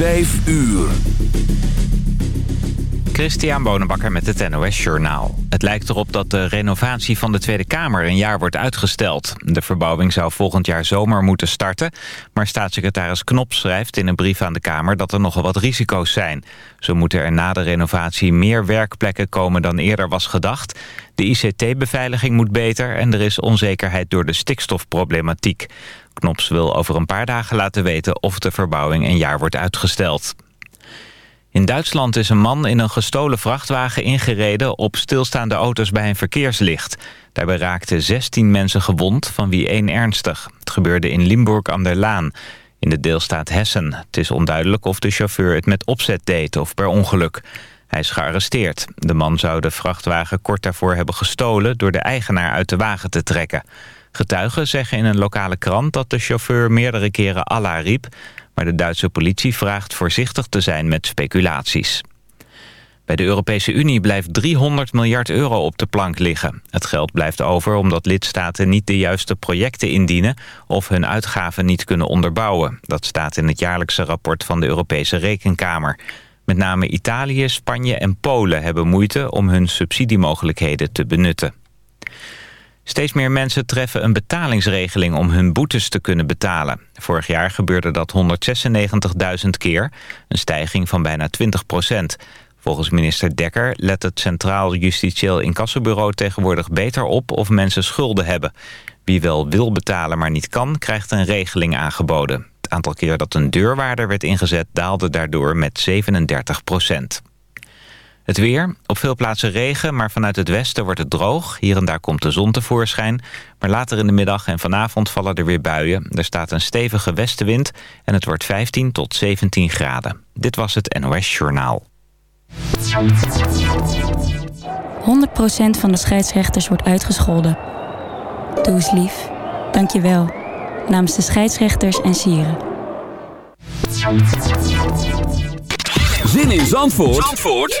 Vijf uur. Christian Bonenbakker met het NOS Journaal. Het lijkt erop dat de renovatie van de Tweede Kamer een jaar wordt uitgesteld. De verbouwing zou volgend jaar zomer moeten starten... maar staatssecretaris Knop schrijft in een brief aan de Kamer... dat er nogal wat risico's zijn. Zo moeten er na de renovatie meer werkplekken komen dan eerder was gedacht. De ICT-beveiliging moet beter en er is onzekerheid door de stikstofproblematiek. Knops wil over een paar dagen laten weten of de verbouwing een jaar wordt uitgesteld. In Duitsland is een man in een gestolen vrachtwagen ingereden op stilstaande auto's bij een verkeerslicht. Daarbij raakten 16 mensen gewond, van wie één ernstig. Het gebeurde in Limburg aan der Laan, in de deelstaat Hessen. Het is onduidelijk of de chauffeur het met opzet deed of per ongeluk. Hij is gearresteerd. De man zou de vrachtwagen kort daarvoor hebben gestolen door de eigenaar uit de wagen te trekken. Getuigen zeggen in een lokale krant dat de chauffeur meerdere keren Allah riep... maar de Duitse politie vraagt voorzichtig te zijn met speculaties. Bij de Europese Unie blijft 300 miljard euro op de plank liggen. Het geld blijft over omdat lidstaten niet de juiste projecten indienen... of hun uitgaven niet kunnen onderbouwen. Dat staat in het jaarlijkse rapport van de Europese Rekenkamer. Met name Italië, Spanje en Polen hebben moeite om hun subsidiemogelijkheden te benutten. Steeds meer mensen treffen een betalingsregeling om hun boetes te kunnen betalen. Vorig jaar gebeurde dat 196.000 keer, een stijging van bijna 20 procent. Volgens minister Dekker let het Centraal Justitieel Incassobureau tegenwoordig beter op of mensen schulden hebben. Wie wel wil betalen maar niet kan, krijgt een regeling aangeboden. Het aantal keer dat een deurwaarder werd ingezet daalde daardoor met 37 procent. Het weer, op veel plaatsen regen, maar vanuit het westen wordt het droog. Hier en daar komt de zon tevoorschijn. Maar later in de middag en vanavond vallen er weer buien. Er staat een stevige westenwind en het wordt 15 tot 17 graden. Dit was het NOS Journaal. 100% van de scheidsrechters wordt uitgescholden. Doe eens lief. Dank je wel. Namens de scheidsrechters en sieren. Zin in Zandvoort, Zandvoort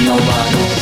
não no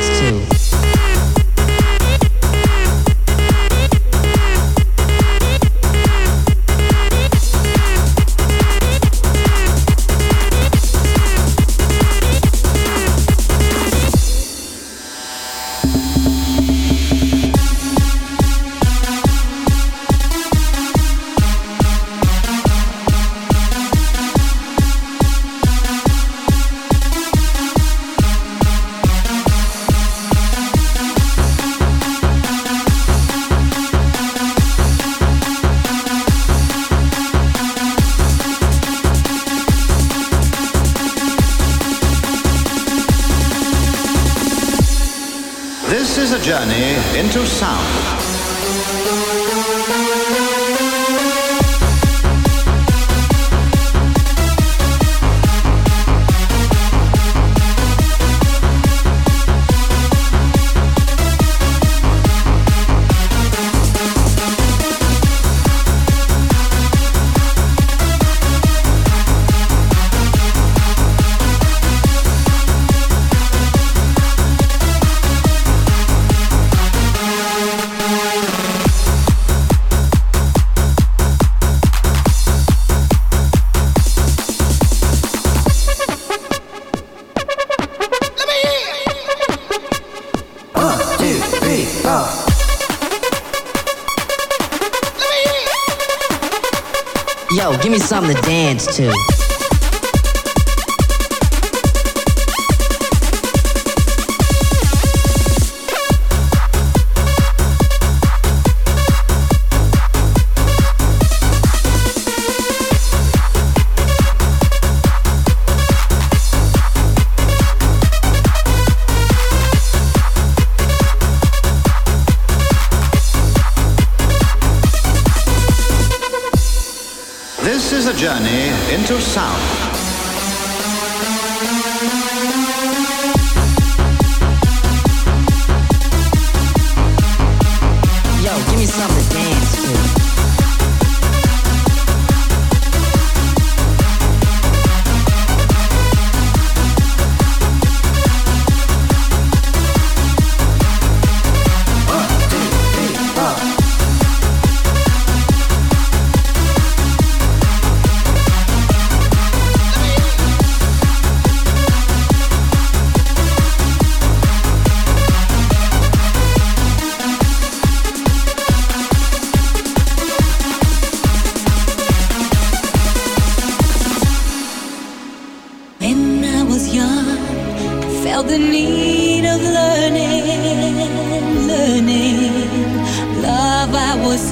too.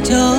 door.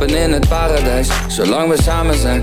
slapen in het paradijs, zolang we samen zijn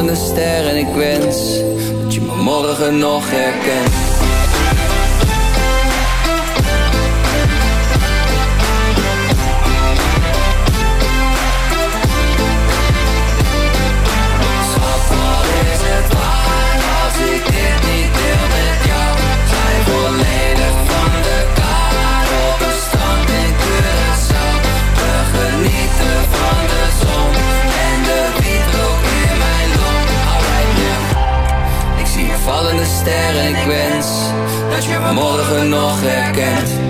vallende ster en ik wens dat je me morgen nog herkent. sterren, ik wens dat je me morgen nog herkent.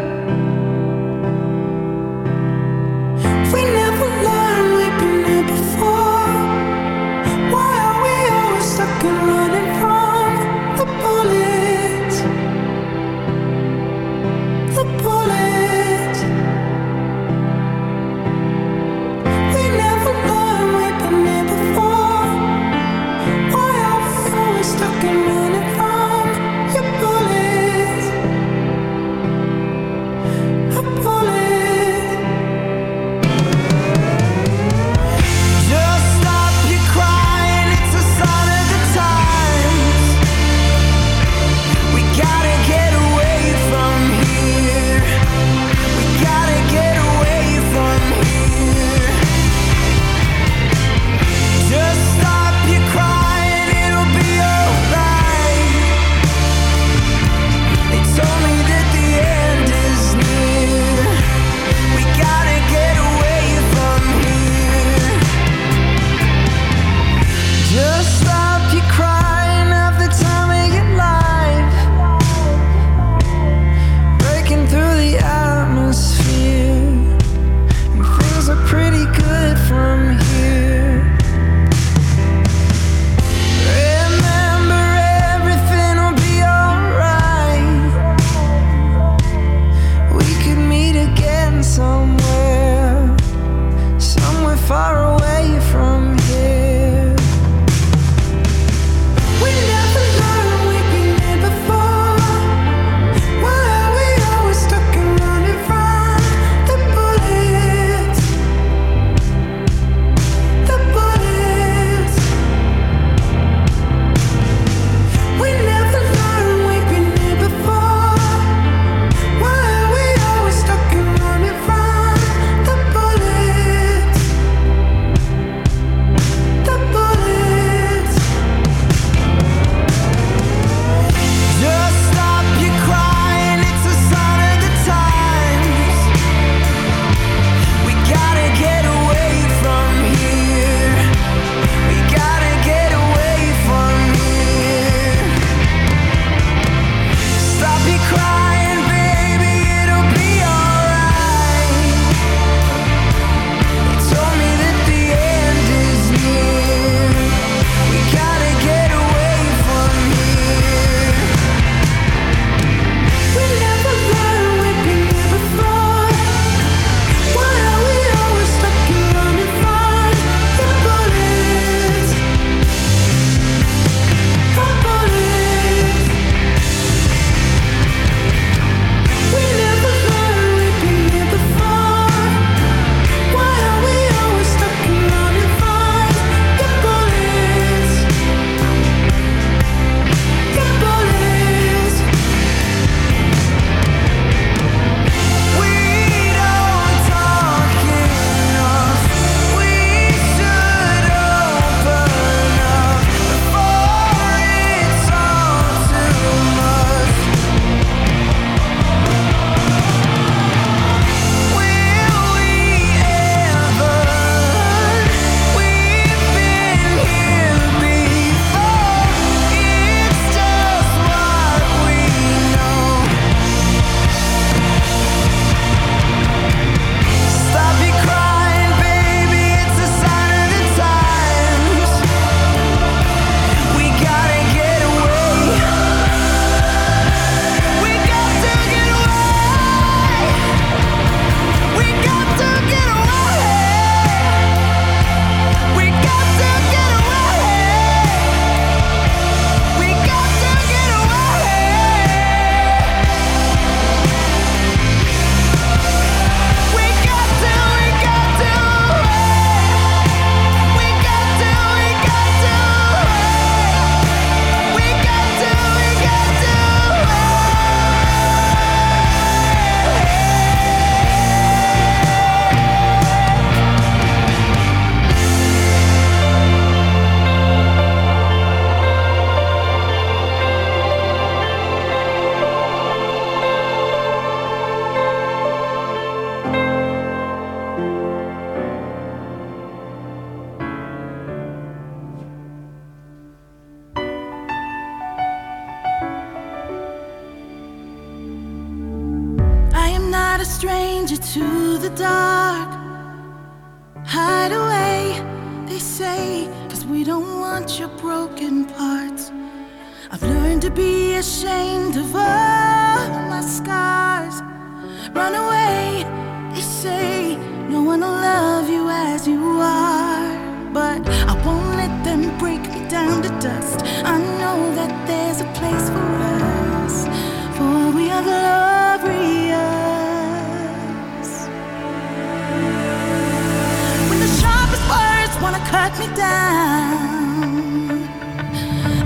cut me down.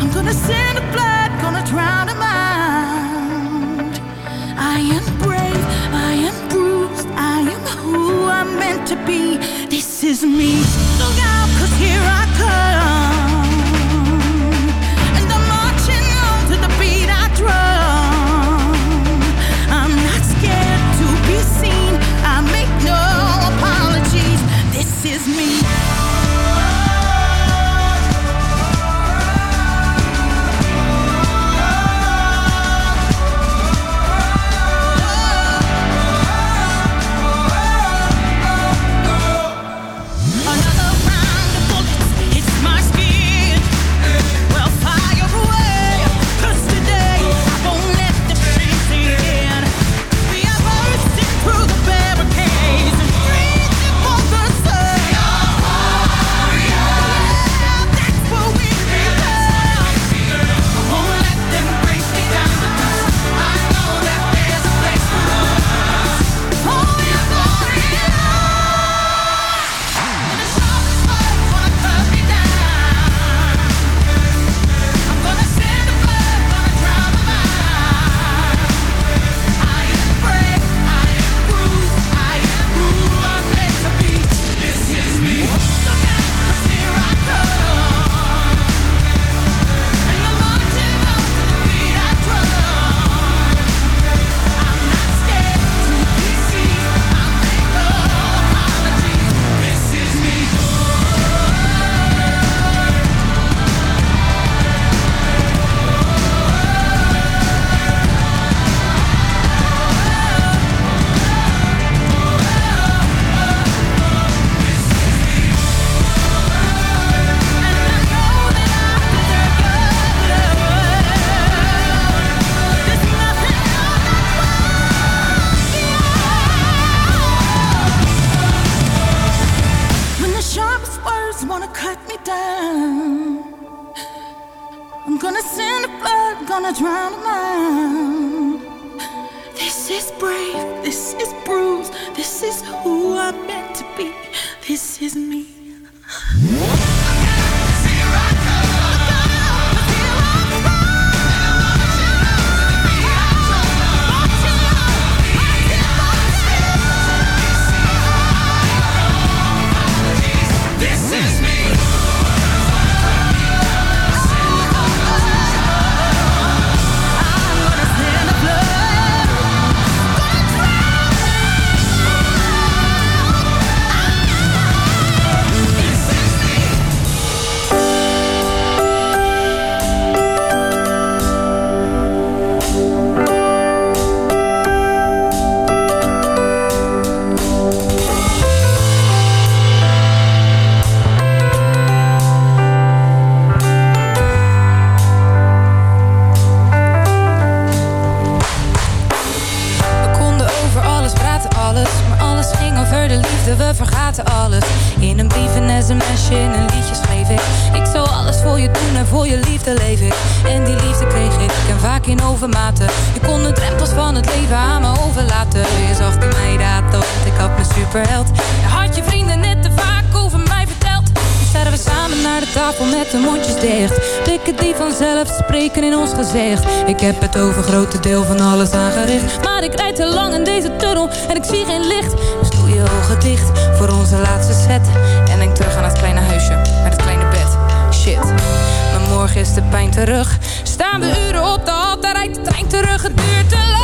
I'm gonna send the blood, gonna drown him mind. I am brave, I am bruised, I am who I'm meant to be. This is me. Look out, cause here I come. Je had je vrienden net te vaak over mij verteld. Nu staren we samen naar de tafel met de mondjes dicht. Blikken die vanzelf spreken in ons gezicht. Ik heb het over grote deel van alles aangericht. Maar ik rijd te lang in deze tunnel en ik zie geen licht. Dus doe je ogen dicht voor onze laatste set. En denk terug aan het kleine huisje, naar het kleine bed. Shit. Maar morgen is de pijn terug. Staan we uren op de hal, daar rijdt de trein terug. Het duurt te lang.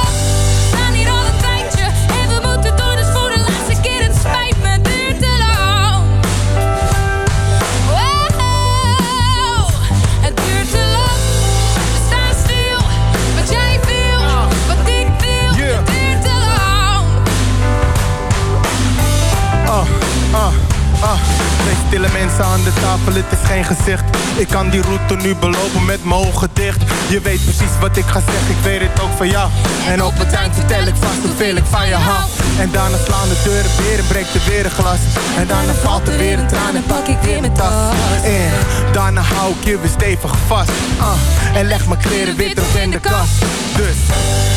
Ah, ah. Twee stille mensen aan de tafel, het is geen gezicht. Ik kan die route nu belopen met mijn ogen dicht. Je weet precies wat ik ga zeggen, ik weet het ook van jou. En op het eind vertel ik vast hoeveel ik van je hou. En daarna slaan de deuren weer en breekt er weer een glas. En daarna valt er weer een traan en pak ik weer mijn tas. En daarna hou ik je weer stevig vast. Uh, en leg mijn kleren weer terug in de kast. Dus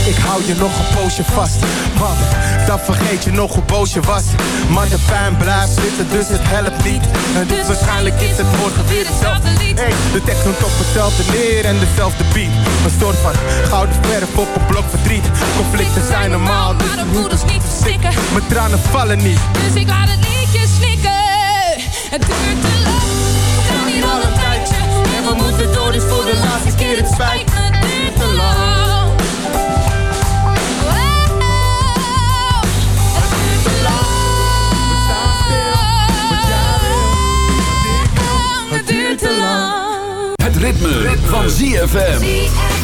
ik hou je nog een poosje vast. Want dan vergeet je nog hoe boos je was. Maar de pijn blijft zitten, dus het helpt niet. En dus waarschijnlijk is het morgen weer hetzelfde lied. De tekst komt op hetzelfde neer en dezelfde beat. Een soort van gouden verf op een blok verdriet. Conflicten zijn normaal, dus maar de moeders niet verstikken. Mijn tranen vallen niet, dus ik laat het liedje snikken. Het duurt te lang, we gaan hier al een tijdje. En we moeten door, dus voor de laatste keer het spijt me dit te lang. Het duurt te lang. Het ritme, ritme. van ZFM.